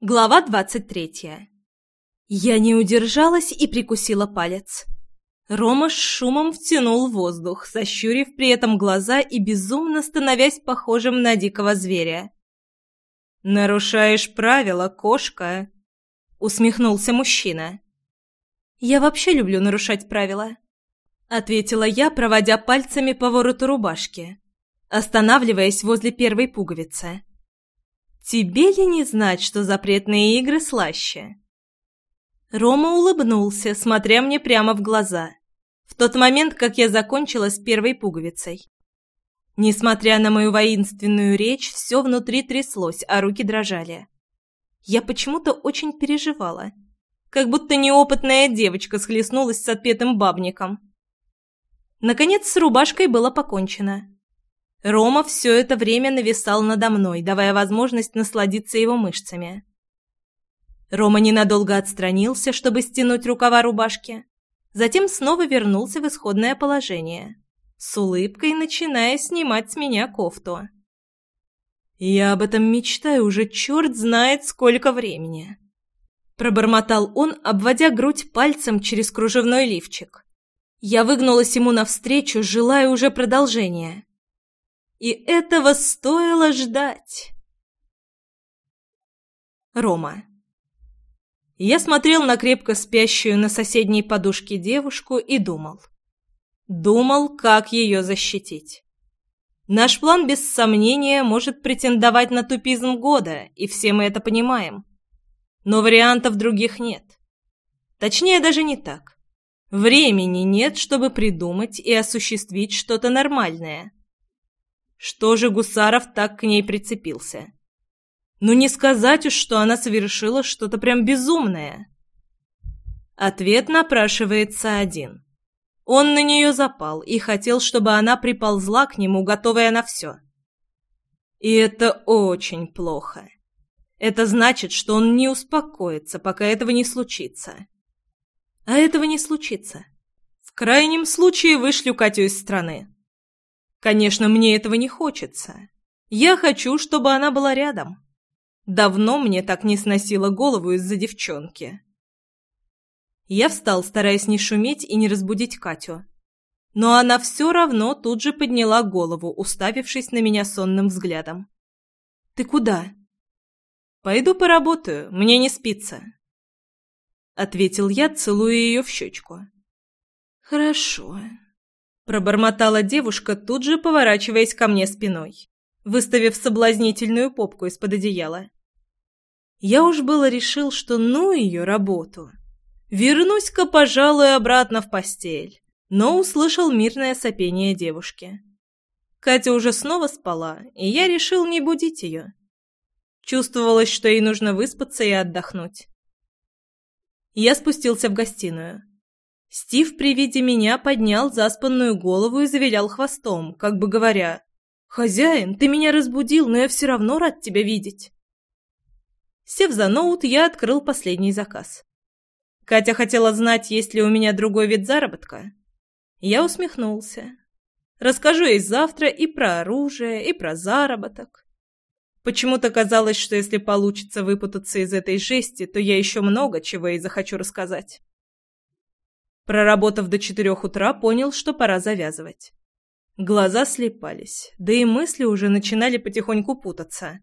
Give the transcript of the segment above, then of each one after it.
Глава двадцать третья. Я не удержалась и прикусила палец. Рома с шумом втянул воздух, сощурив при этом глаза и безумно становясь похожим на дикого зверя. «Нарушаешь правила, кошка!» — усмехнулся мужчина. «Я вообще люблю нарушать правила», — ответила я, проводя пальцами по вороту рубашки, останавливаясь возле первой пуговицы. Тебе ли не знать, что запретные игры слаще?» Рома улыбнулся, смотря мне прямо в глаза, в тот момент, как я закончила с первой пуговицей. Несмотря на мою воинственную речь, все внутри тряслось, а руки дрожали. Я почему-то очень переживала, как будто неопытная девочка схлестнулась с отпетым бабником. Наконец, с рубашкой было покончено. Рома все это время нависал надо мной, давая возможность насладиться его мышцами. Рома ненадолго отстранился, чтобы стянуть рукава рубашки. Затем снова вернулся в исходное положение, с улыбкой начиная снимать с меня кофту. «Я об этом мечтаю уже черт знает сколько времени», — пробормотал он, обводя грудь пальцем через кружевной лифчик. Я выгнулась ему навстречу, желая уже продолжения. И этого стоило ждать. Рома. Я смотрел на крепко спящую на соседней подушке девушку и думал. Думал, как ее защитить. Наш план, без сомнения, может претендовать на тупизм года, и все мы это понимаем. Но вариантов других нет. Точнее, даже не так. Времени нет, чтобы придумать и осуществить что-то нормальное. Что же Гусаров так к ней прицепился? Ну не сказать уж, что она совершила что-то прям безумное. Ответ напрашивается один. Он на нее запал и хотел, чтобы она приползла к нему, готовая на все. И это очень плохо. Это значит, что он не успокоится, пока этого не случится. А этого не случится. В крайнем случае вышлю Катю из страны. Конечно, мне этого не хочется. Я хочу, чтобы она была рядом. Давно мне так не сносило голову из-за девчонки. Я встал, стараясь не шуметь и не разбудить Катю. Но она все равно тут же подняла голову, уставившись на меня сонным взглядом. «Ты куда?» «Пойду поработаю, мне не спится», — ответил я, целуя ее в щечку. «Хорошо», Пробормотала девушка, тут же поворачиваясь ко мне спиной, выставив соблазнительную попку из-под одеяла. Я уж было решил, что ну ее работу. Вернусь-ка, пожалуй, обратно в постель, но услышал мирное сопение девушки. Катя уже снова спала, и я решил не будить ее. Чувствовалось, что ей нужно выспаться и отдохнуть. Я спустился в гостиную. Стив при виде меня поднял заспанную голову и завилял хвостом, как бы говоря, «Хозяин, ты меня разбудил, но я все равно рад тебя видеть». Сев за ноут, я открыл последний заказ. Катя хотела знать, есть ли у меня другой вид заработка. Я усмехнулся. Расскажу ей завтра и про оружие, и про заработок. Почему-то казалось, что если получится выпутаться из этой жести, то я еще много чего ей захочу рассказать. Проработав до четырех утра, понял, что пора завязывать. Глаза слепались, да и мысли уже начинали потихоньку путаться.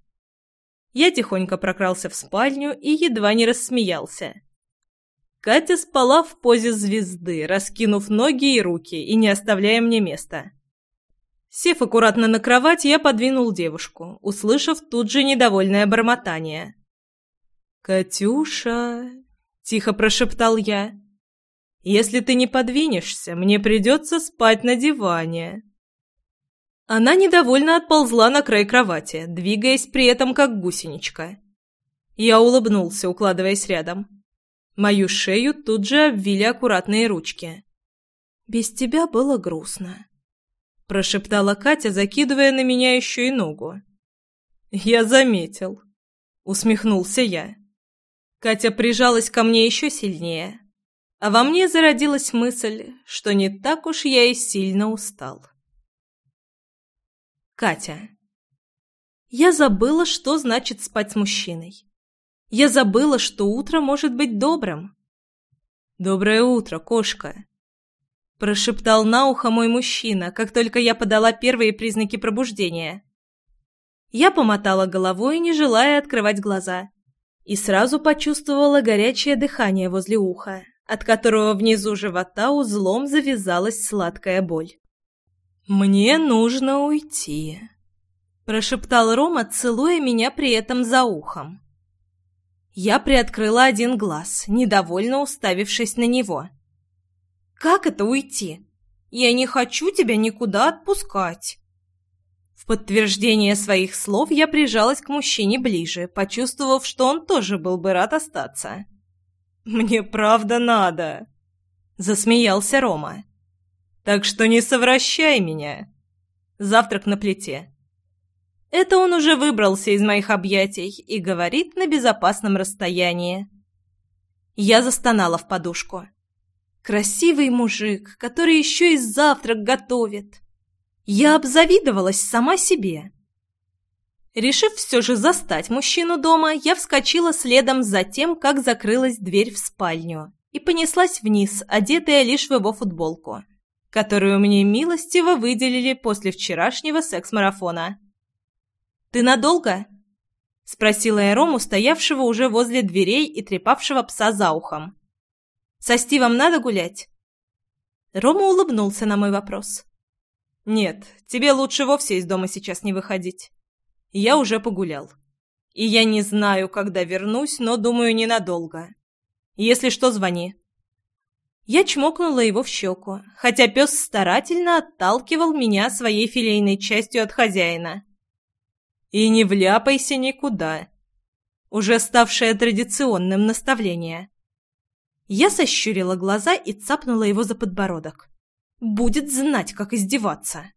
Я тихонько прокрался в спальню и едва не рассмеялся. Катя спала в позе звезды, раскинув ноги и руки и не оставляя мне места. Сев аккуратно на кровать, я подвинул девушку, услышав тут же недовольное бормотание. «Катюша!» — тихо прошептал я. Если ты не подвинешься, мне придется спать на диване». Она недовольно отползла на край кровати, двигаясь при этом как гусеничка. Я улыбнулся, укладываясь рядом. Мою шею тут же обвили аккуратные ручки. «Без тебя было грустно», — прошептала Катя, закидывая на меня еще и ногу. «Я заметил», — усмехнулся я. Катя прижалась ко мне еще сильнее, а во мне зародилась мысль, что не так уж я и сильно устал. Катя. Я забыла, что значит спать с мужчиной. Я забыла, что утро может быть добрым. «Доброе утро, кошка!» Прошептал на ухо мой мужчина, как только я подала первые признаки пробуждения. Я помотала головой, не желая открывать глаза, и сразу почувствовала горячее дыхание возле уха, от которого внизу живота узлом завязалась сладкая боль. «Мне нужно уйти», — прошептал Рома, целуя меня при этом за ухом. Я приоткрыла один глаз, недовольно уставившись на него. «Как это уйти? Я не хочу тебя никуда отпускать!» В подтверждение своих слов я прижалась к мужчине ближе, почувствовав, что он тоже был бы рад остаться. «Мне правда надо!» — засмеялся Рома. «Так что не совращай меня!» Завтрак на плите. Это он уже выбрался из моих объятий и говорит на безопасном расстоянии. Я застонала в подушку. Красивый мужик, который еще и завтрак готовит. Я обзавидовалась сама себе. Решив все же застать мужчину дома, я вскочила следом за тем, как закрылась дверь в спальню, и понеслась вниз, одетая лишь в его футболку, которую мне милостиво выделили после вчерашнего секс-марафона. «Ты надолго?» — спросила я Рому, стоявшего уже возле дверей и трепавшего пса за ухом. «Со Стивом надо гулять?» Рома улыбнулся на мой вопрос. «Нет, тебе лучше вовсе из дома сейчас не выходить. Я уже погулял. И я не знаю, когда вернусь, но думаю, ненадолго. Если что, звони». Я чмокнула его в щеку, хотя пес старательно отталкивал меня своей филейной частью от хозяина. «И не вляпайся никуда», уже ставшее традиционным наставление. Я сощурила глаза и цапнула его за подбородок. Будет знать, как издеваться.